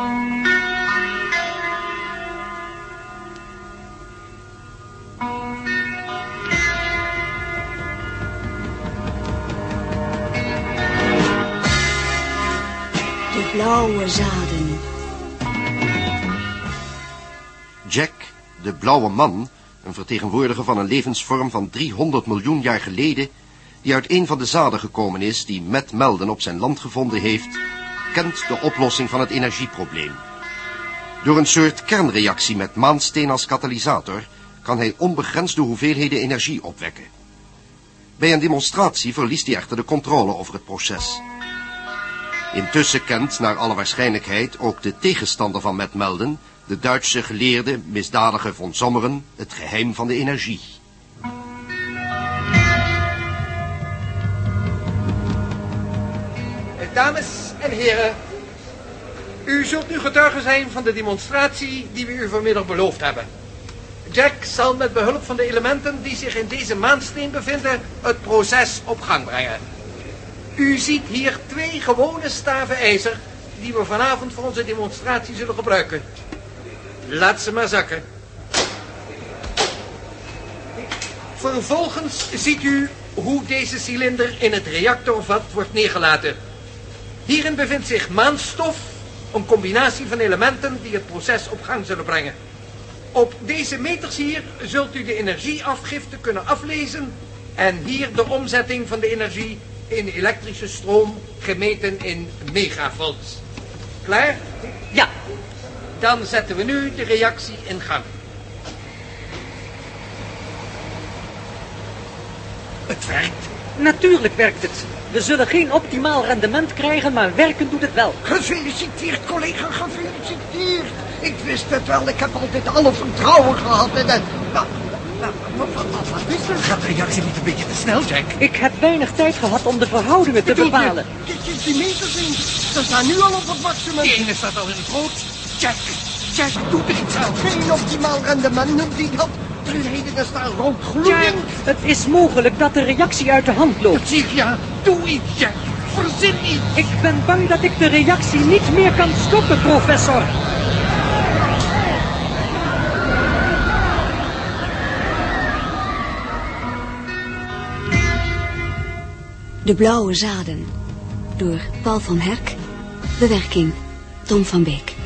De blauwe zaden. Jack, de blauwe man, een vertegenwoordiger van een levensvorm van 300 miljoen jaar geleden, die uit een van de zaden gekomen is die Matt Melden op zijn land gevonden heeft, kent de oplossing van het energieprobleem. Door een soort kernreactie met maansteen als katalysator kan hij onbegrensde hoeveelheden energie opwekken. Bij een demonstratie verliest hij echter de controle over het proces. Intussen kent, naar alle waarschijnlijkheid, ook de tegenstander van Matt Melden, de Duitse geleerde, misdadiger von Sommeren, het geheim van de energie. Dames en heren, u zult nu getuige zijn van de demonstratie die we u vanmiddag beloofd hebben. Jack zal met behulp van de elementen die zich in deze maansteen bevinden het proces op gang brengen. U ziet hier twee gewone staven ijzer die we vanavond voor onze demonstratie zullen gebruiken. Laat ze maar zakken. Vervolgens ziet u hoe deze cilinder in het reactorvat wordt neergelaten. Hierin bevindt zich maanstof, een combinatie van elementen die het proces op gang zullen brengen. Op deze meters hier zult u de energieafgifte kunnen aflezen en hier de omzetting van de energie in elektrische stroom gemeten in megavolts. Klaar? Ja. Dan zetten we nu de reactie in gang. Het werkt. Natuurlijk werkt het. We zullen geen optimaal rendement krijgen, maar werken doet het wel. Gefeliciteerd, collega, gefeliciteerd. Ik wist het wel, ik heb altijd alle vertrouwen gehad in het... Nou, nou, wat, is er? Gaat de reactie niet een beetje te snel, Jack? Ik heb weinig tijd gehad om de verhoudingen te Bedoel je, bepalen. Kijk eens die meters in. Ze staan nu al op het maximum. Die ene staat al in het rood. Jack, Jack, doe er iets aan. Geen optimaal rendement noemt hij dat. Staan rood het is mogelijk dat de reactie uit de hand loopt. Ja, doe iets, Jack. Verzin iets. Ik ben bang dat ik de reactie niet meer kan stoppen, professor. De blauwe zaden. Door Paul van Herk. Bewerking Tom van Beek.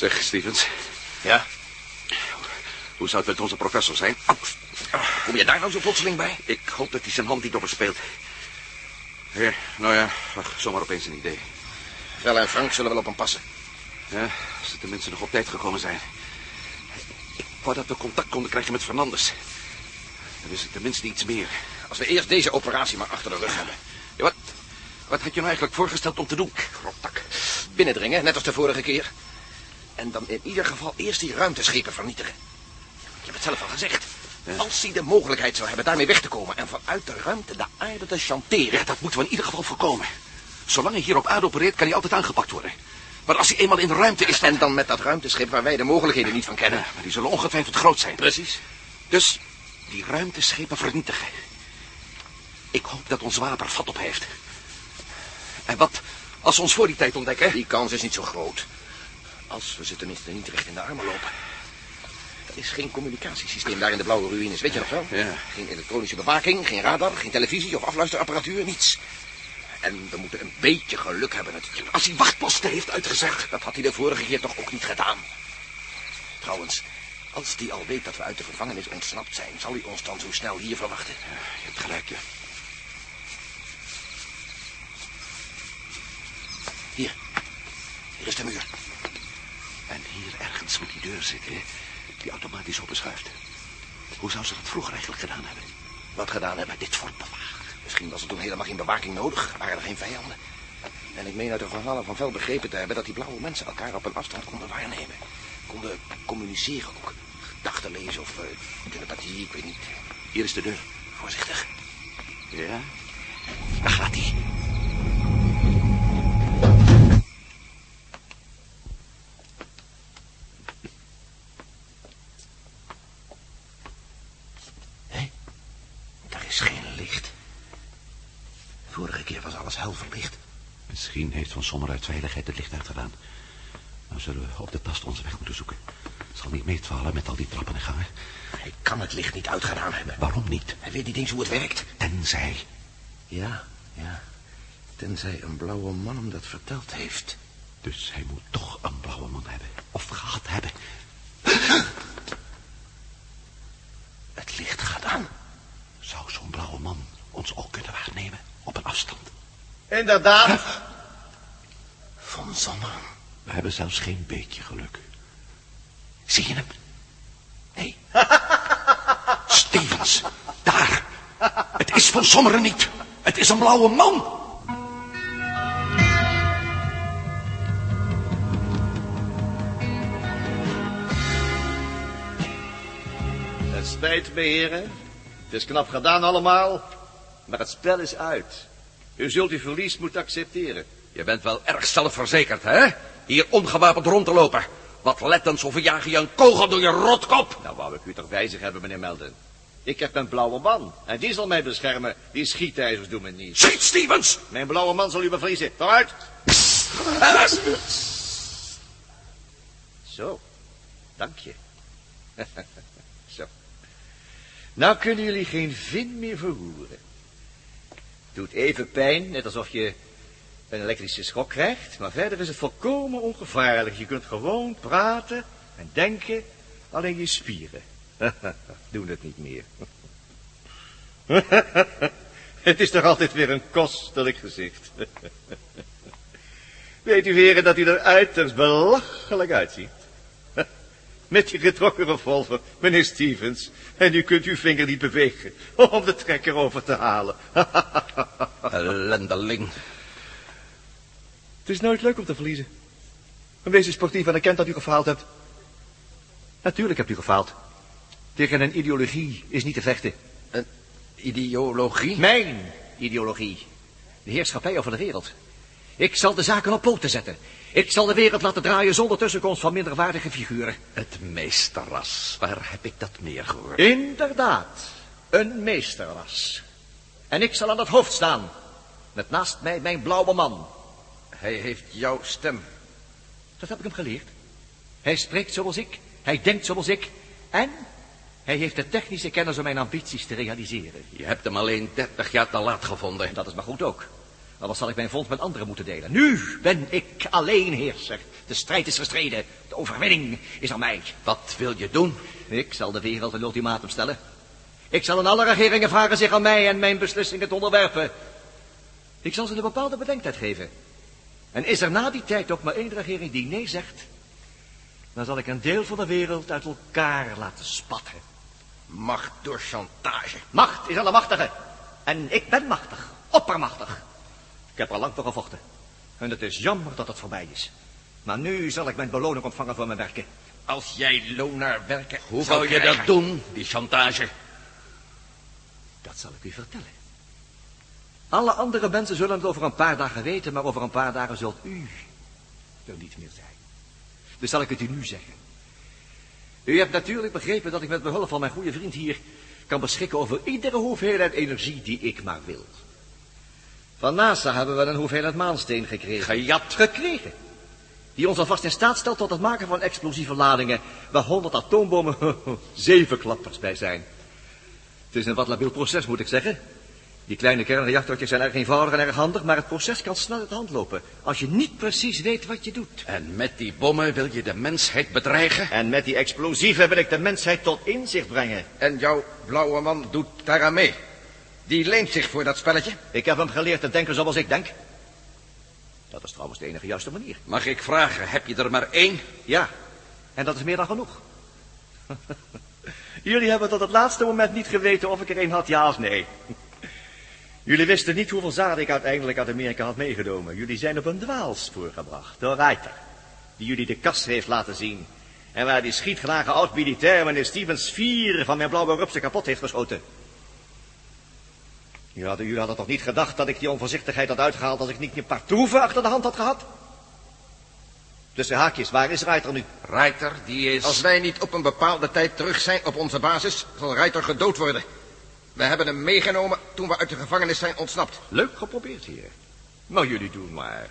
Zeg, Stevens, Ja? hoe zou het met onze professor zijn? Kom je daar nou zo plotseling bij? Ik hoop dat hij zijn hand niet overspeelt. Ja, nou ja, ach, zomaar opeens een idee. Wel en Frank zullen wel op hem passen. Ja, als ze tenminste nog op tijd gekomen zijn. Ik wou dat we contact konden krijgen met Fernandes. Dan wist ik tenminste iets meer. Als we eerst deze operatie maar achter de rug hebben. Ja, wat, wat had je nou eigenlijk voorgesteld om te doen? Rottak. Binnendringen, net als de vorige keer. En dan in ieder geval eerst die ruimteschepen vernietigen. Je hebt het zelf al gezegd. Als hij de mogelijkheid zou hebben daarmee weg te komen... en vanuit de ruimte de aarde te chanteren... Ja, dat moeten we in ieder geval voorkomen. Zolang hij hier op aarde opereert, kan hij altijd aangepakt worden. Maar als hij eenmaal in de ruimte is... En dan met dat ruimteschip waar wij de mogelijkheden niet van kennen. Ja, maar die zullen ongetwijfeld groot zijn. Precies. Dus die ruimteschepen vernietigen. Ik hoop dat ons water vat op heeft. En wat als ze ons voor die tijd ontdekken? Die kans is niet zo groot. Als we ze tenminste niet recht in de armen lopen. Er is geen communicatiesysteem daar in de blauwe ruïnes, weet je nog wel? Ja. Geen elektronische bewaking, geen radar, geen televisie of afluisterapparatuur, niets. En we moeten een beetje geluk hebben natuurlijk. Als hij wachtposten heeft uitgezet. Dat had hij de vorige keer toch ook niet gedaan. Trouwens, als hij al weet dat we uit de gevangenis ontsnapt zijn... zal hij ons dan zo snel hier verwachten. Je hebt gelijk, ja. Hier. Hier is de muur. En hier ergens moet die deur zitten, hè, die automatisch openschuift. Hoe zou ze dat vroeger eigenlijk gedaan hebben? Wat gedaan hebben. Dit fort. Misschien was er toen helemaal geen bewaking nodig. Waren er geen vijanden. En ik meen uit de verhalen van Vel begrepen te hebben... dat die blauwe mensen elkaar op een afstand konden waarnemen. Konden communiceren ook. Gedachten lezen of uh, telepathie, ik weet niet. Hier is de deur. Voorzichtig. Ja? Daar gaat hij. Daar verlicht. Vorige keer was alles hel verlicht. Misschien heeft Van Sommer uit veiligheid het licht uitgedaan. Dan zullen we op de tast onze weg moeten zoeken. Het zal niet meetvallen met al die trappen en gangen. Hij kan het licht niet uitgedaan hebben. Waarom niet? Hij weet niet eens hoe het werkt. Tenzij. Ja, ja. Tenzij een blauwe man hem dat verteld heeft. Dus hij moet toch een blauwe man hebben. Of gehad hebben. Het licht gaat aan. Zou zo'n blauwe man ons ook kunnen waarnemen op een afstand? Inderdaad. Van Zommeren. We hebben zelfs geen beetje geluk. Zie je hem? Nee. Stevens, daar. Het is van Sommeren niet. Het is een blauwe man. Het spijt me, heren. Het is knap gedaan allemaal. Maar het spel is uit. U zult uw verlies moeten accepteren. Je bent wel erg zelfverzekerd, hè? Hier ongewapend rond te lopen. Wat lettends of we jagen je een kogel door je rotkop. Nou wou ik u toch bij zich hebben, meneer Melden. Ik heb een blauwe man. En die zal mij beschermen. Die schietijzers doen me niet. Schiet, Stevens! Mijn blauwe man zal u bevriezen. Vooruit. Zo. Dank je. Zo. Nou kunnen jullie geen vin meer verroeren. Doet even pijn, net alsof je een elektrische schok krijgt. Maar verder is het volkomen ongevaarlijk. Je kunt gewoon praten en denken. Alleen je spieren doen het niet meer. het is toch altijd weer een kostelijk gezicht. Weet u heren dat u er uiterst belachelijk uitziet. Met die getrokken revolver, meneer Stevens. En u kunt uw vinger niet bewegen om de trekker over te halen. Ellendeling. Het is nooit leuk om te verliezen. Maar wees sportief en erkent dat u gefaald hebt. Natuurlijk hebt u gefaald. Tegen een ideologie is niet te vechten. Een ideologie? Mijn ideologie. De heerschappij over de wereld. Ik zal de zaken op poten zetten. Ik zal de wereld laten draaien zonder tussenkomst van minderwaardige figuren. Het meesterras, waar heb ik dat meer gehoord? Inderdaad, een meesterras. En ik zal aan het hoofd staan. Met naast mij mijn blauwe man. Hij heeft jouw stem. Dat heb ik hem geleerd. Hij spreekt zoals ik. Hij denkt zoals ik. En hij heeft de technische kennis om mijn ambities te realiseren. Je hebt hem alleen 30 jaar te laat gevonden. Dat is maar goed ook. Anders zal ik mijn vond met anderen moeten delen. Nu ben ik alleen heerser. De strijd is gestreden. De overwinning is aan mij. Wat wil je doen? Ik zal de wereld een ultimatum stellen. Ik zal aan alle regeringen vragen zich aan mij en mijn beslissingen te onderwerpen. Ik zal ze een bepaalde bedenktijd geven. En is er na die tijd ook maar één regering die nee zegt, dan zal ik een deel van de wereld uit elkaar laten spatten. Macht door chantage. Macht is aan de machtige. En ik ben machtig. Oppermachtig. Ik heb er lang voor gevochten. En het is jammer dat het voorbij is. Maar nu zal ik mijn beloning ontvangen voor mijn werken. Als jij loon naar werken Hoe zou wou je dat doen, die chantage? Dat zal ik u vertellen. Alle andere mensen zullen het over een paar dagen weten, maar over een paar dagen zult u er niet meer zijn. Dus zal ik het u nu zeggen. U hebt natuurlijk begrepen dat ik met behulp van mijn goede vriend hier kan beschikken over iedere hoeveelheid energie die ik maar wil. Van NASA hebben we een hoeveelheid maansteen gekregen. Gejat. Gekregen. Die ons alvast in staat stelt tot het maken van explosieve ladingen, waar honderd atoombommen zeven klappers bij zijn. Het is een wat labiel proces, moet ik zeggen. Die kleine kernreactortjes zijn erg eenvoudig en erg handig, maar het proces kan snel uit de hand lopen. Als je niet precies weet wat je doet. En met die bommen wil je de mensheid bedreigen? En met die explosieven wil ik de mensheid tot inzicht brengen. En jouw blauwe man doet daaraan mee. Die leent zich voor dat spelletje. Ik heb hem geleerd te denken zoals ik denk. Dat is trouwens de enige juiste manier. Mag ik vragen, heb je er maar één? Ja, en dat is meer dan genoeg. Jullie hebben tot het laatste moment niet geweten of ik er een had, ja of nee. Jullie wisten niet hoeveel zaden ik uiteindelijk uit Amerika had meegenomen. Jullie zijn op een dwaalspoor gebracht door Reiter, die jullie de kast heeft laten zien. En waar die schietgelage oud-militair meneer Stevens vier van mijn blauwe rupsen kapot heeft geschoten. Jullie hadden, jullie hadden toch niet gedacht dat ik die onvoorzichtigheid had uitgehaald als ik niet een paar troeven achter de hand had gehad? Tussen haakjes, waar is Reiter nu? Reiter, die is... Als wij niet op een bepaalde tijd terug zijn op onze basis, zal Reiter gedood worden. We hebben hem meegenomen toen we uit de gevangenis zijn ontsnapt. Leuk geprobeerd, heer. Maar jullie doen maar.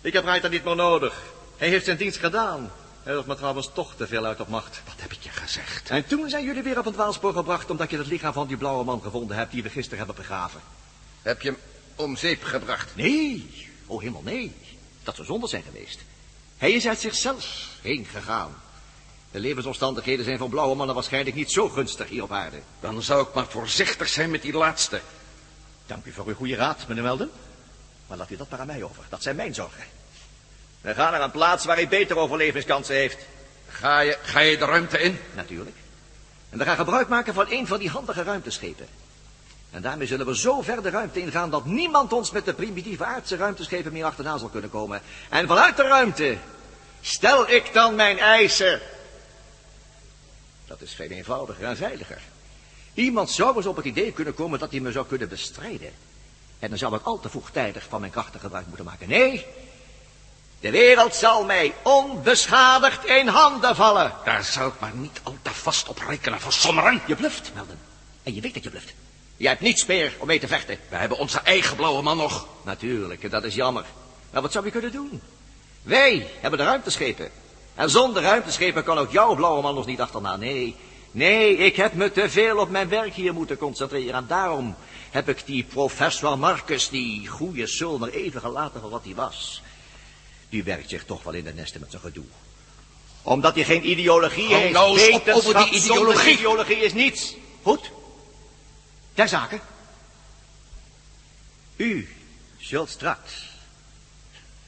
Ik heb Reiter niet meer nodig. Hij heeft zijn dienst gedaan. Hij was me trouwens toch te veel uit op macht. Wat heb ik je gezegd? En toen zijn jullie weer op het dwaalspoor gebracht... omdat je het lichaam van die blauwe man gevonden hebt... die we gisteren hebben begraven. Heb je hem om zeep gebracht? Nee. Oh, helemaal nee. Dat zou zonde zijn geweest. Hij is uit zichzelf heen gegaan. De levensomstandigheden zijn voor blauwe mannen waarschijnlijk niet zo gunstig hier op aarde. Dan zou ik maar voorzichtig zijn met die laatste. Dank u voor uw goede raad, meneer Melden. Maar laat u dat maar aan mij over. Dat zijn mijn zorgen. We gaan naar een plaats waar hij betere overlevingskansen heeft. Ga je, ga je de ruimte in? Natuurlijk. En we gaan gebruik maken van een van die handige ruimteschepen. En daarmee zullen we zo ver de ruimte ingaan dat niemand ons met de primitieve aardse ruimteschepen meer achterna zal kunnen komen. En vanuit de ruimte stel ik dan mijn eisen. Dat is veel eenvoudiger en veiliger. Iemand zou eens op het idee kunnen komen dat hij me zou kunnen bestrijden. En dan zou ik al te vroegtijdig van mijn krachten gebruik moeten maken. Nee, de wereld zal mij onbeschadigd in handen vallen. Daar zou ik maar niet al te vast op rekenen van sommeren. Je bluft, Melden. En je weet dat je bluft. Je hebt niets meer om mee te vechten. We hebben onze eigen blauwe man nog. Natuurlijk, en dat is jammer. Maar wat zou je kunnen doen? Wij hebben de ruimteschepen. En zonder ruimteschepen kan ook jouw blauwe man ons niet achterna. Nee, nee, ik heb me te veel op mijn werk hier moeten concentreren. En daarom heb ik die professor Marcus, die goede sul, maar even gelaten voor wat hij was. Die werkt zich toch wel in de nesten met zijn gedoe. Omdat hij geen ideologie heeft. nou eens op Wetenschap over die ideologie. ideologie is niets. Goed. Ter zake. U zult straks...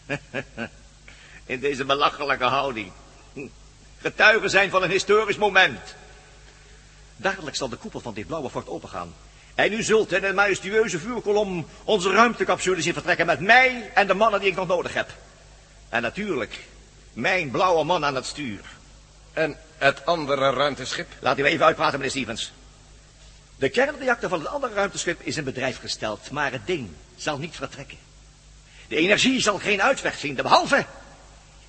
in deze belachelijke houding... getuige zijn van een historisch moment. Dadelijk zal de koepel van dit blauwe fort opengaan. En u zult in een majestueuze vuurkolom onze ruimtecapsule zien vertrekken met mij en de mannen die ik nog nodig heb. En natuurlijk, mijn blauwe man aan het stuur. En het andere ruimteschip? Laat u even uitpraten, meneer Stevens. De kernreactor van het andere ruimteschip is in bedrijf gesteld, maar het ding zal niet vertrekken. De energie zal geen uitweg vinden, behalve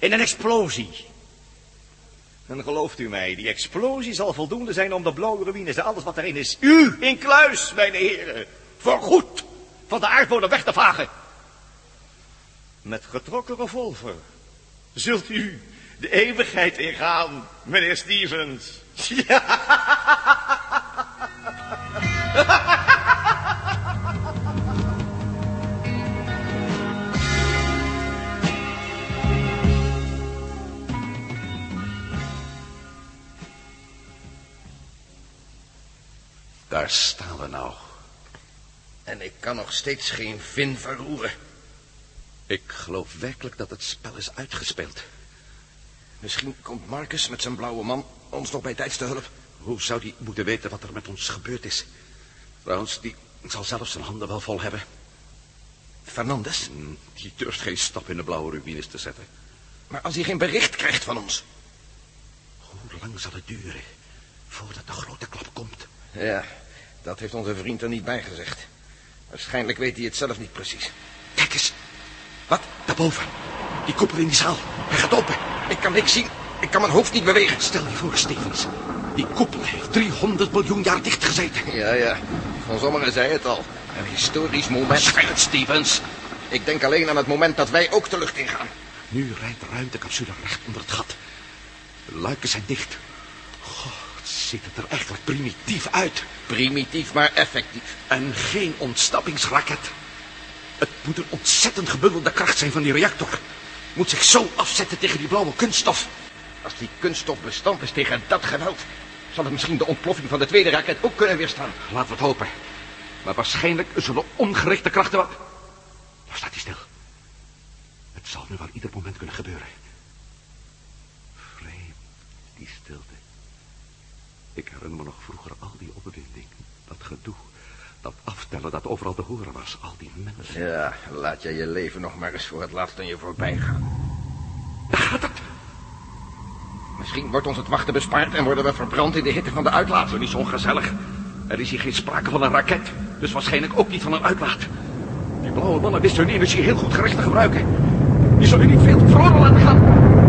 in een explosie. En gelooft u mij, die explosie zal voldoende zijn om de blauwe ruïnes en alles wat erin is, u in kluis, mijn heren, voorgoed van de aardbodem weg te vagen. Met getrokken revolver zult u de eeuwigheid ingaan, meneer Stevens. Ja. staan we nou. En ik kan nog steeds geen vin verroeren. Ik geloof werkelijk dat het spel is uitgespeeld. Misschien komt Marcus met zijn blauwe man ons nog bij tijds te hulp. Hoe zou die moeten weten wat er met ons gebeurd is? Trouwens, die zal zelf zijn handen wel vol hebben. Fernandes? Hm, Die durft geen stap in de blauwe ruïnes te zetten. Maar als hij geen bericht krijgt van ons? Hoe lang zal het duren voordat de grote klap komt? Ja, dat heeft onze vriend er niet bij gezegd. Waarschijnlijk weet hij het zelf niet precies. Kijk eens. Wat? Daarboven. Die koepel in die zaal. Hij gaat open. Ik kan niks zien. Ik kan mijn hoofd niet bewegen. Stel je voor, Stevens. Die koepel heeft 300 miljoen jaar dichtgezeten. Ja, ja. Van sommigen zei het al. Een historisch moment. Schijt, Stevens. Ik denk alleen aan het moment dat wij ook de lucht ingaan. Nu rijdt de ruimtecapsule recht onder het gat. De luiken zijn dicht. Ziet het er eigenlijk primitief uit. Primitief, maar effectief. En geen ontsnappingsraket. Het moet een ontzettend gebundelde kracht zijn van die reactor. Moet zich zo afzetten tegen die blauwe kunststof. Als die kunststof bestand is tegen dat geweld... zal het misschien de ontploffing van de tweede raket ook kunnen weerstaan. Laten we het hopen. Maar waarschijnlijk zullen ongerichte krachten wel... Nou staat hij stil. Het zal nu wel ieder moment kunnen gebeuren. Vreemd, die stilte. Ik herinner me nog vroeger al die opwinding. Dat gedoe. Dat aftellen dat overal te horen was. Al die mensen. Ja, laat je je leven nog maar eens voor het laatst aan je voorbij gaan. Daar gaat het. Misschien wordt ons het wachten bespaard en worden we verbrand in de hitte van de uitlaat. Zo niet zo ongezellig. Er is hier geen sprake van een raket. Dus waarschijnlijk ook niet van een uitlaat. Die blauwe mannen wisten hun energie heel goed gericht te gebruiken. Die zullen niet veel verloren laten gaan.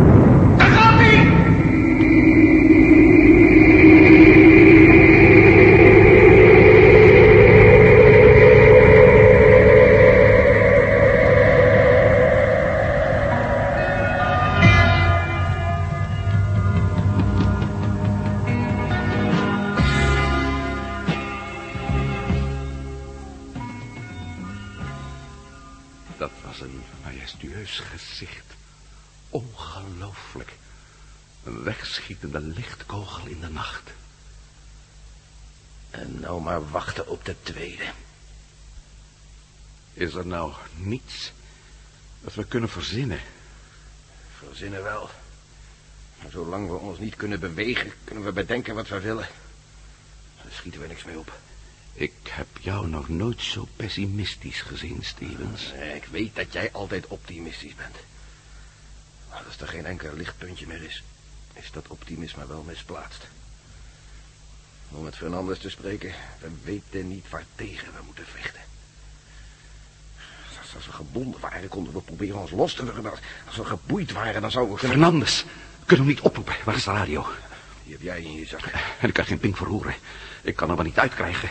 Ongelooflijk. Een wegschietende lichtkogel in de nacht. En nou maar wachten op de tweede. Is er nou niets dat we kunnen verzinnen? Verzinnen wel. Maar zolang we ons niet kunnen bewegen, kunnen we bedenken wat we willen. Daar schieten we niks mee op. Ik heb jou nog nooit zo pessimistisch gezien, Stevens. Ik weet dat jij altijd optimistisch bent. Maar als er geen enkel lichtpuntje meer is, is dat optimisme wel misplaatst. Om met Fernandes te spreken, we weten niet waar tegen we moeten vechten. Als- we gebonden waren, konden we proberen ons los te wurmen. Als we geboeid waren, dan zouden we kunnen... Fernandes, kunnen we niet oproepen? Waar is de radio? Die heb jij in je zak. En ik kan geen ping verroeren. Ik kan hem maar niet uitkrijgen.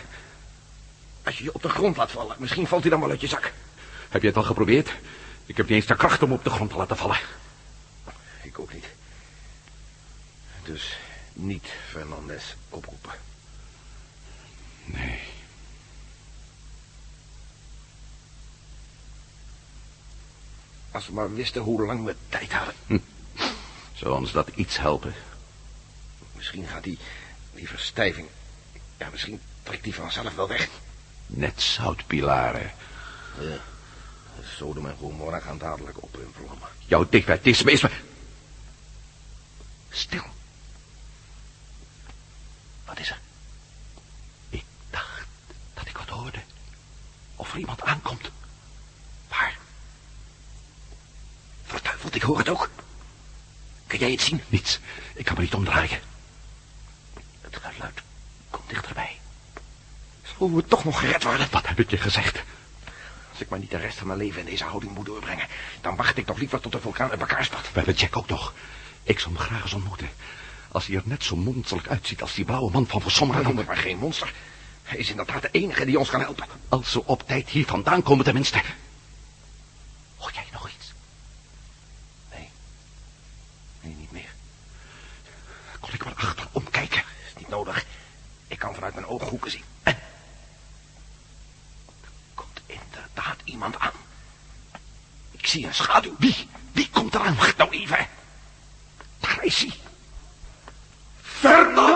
Als je je op de grond laat vallen, misschien valt hij dan wel uit je zak. Heb je het al geprobeerd? Ik heb niet eens de kracht om op de grond te laten vallen. Ik ook niet. Dus niet Fernandes oproepen. Nee. Als we maar wisten hoe lang we tijd hadden. Zou ons dat iets helpen? Misschien gaat die, die verstijving... Ja, misschien trekt die vanzelf wel weg. Net zoutpilaren. Ja. Sodom en Gomorra gaan dadelijk op in vlammen. Jouw defetisme is. Stil. Wat is er? Ik dacht dat ik wat hoorde. Of er iemand aankomt. Waar? Verduiveld, ik hoor het ook. Kun jij het zien? Niets. Ik kan me niet omdraaien. Het geluid komt dichterbij. Zullen we toch nog gered worden? Wat heb ik je gezegd? Als ik maar niet de rest van mijn leven in deze houding moet doorbrengen... dan wacht ik toch liever tot de vulkaan uit elkaar spat. We hebben Jack ook nog. Ik zou hem graag eens ontmoeten. Als hij er net zo monsterlijk uitziet als die blauwe man van Versommeren. Hij maar geen monster. Hij is inderdaad de enige die ons kan helpen. Als ze op tijd hier vandaan komen tenminste. Hoor jij nog iets? Nee. Nee, niet meer. Kon ik maar achterom kijken? Is niet nodig. Ik kan vanuit mijn ooghoeken zien. En... Er komt inderdaad iemand aan. Ik zie een schaduw. Wie? Wie komt eraan? Wacht nou even. Jessie. Verda!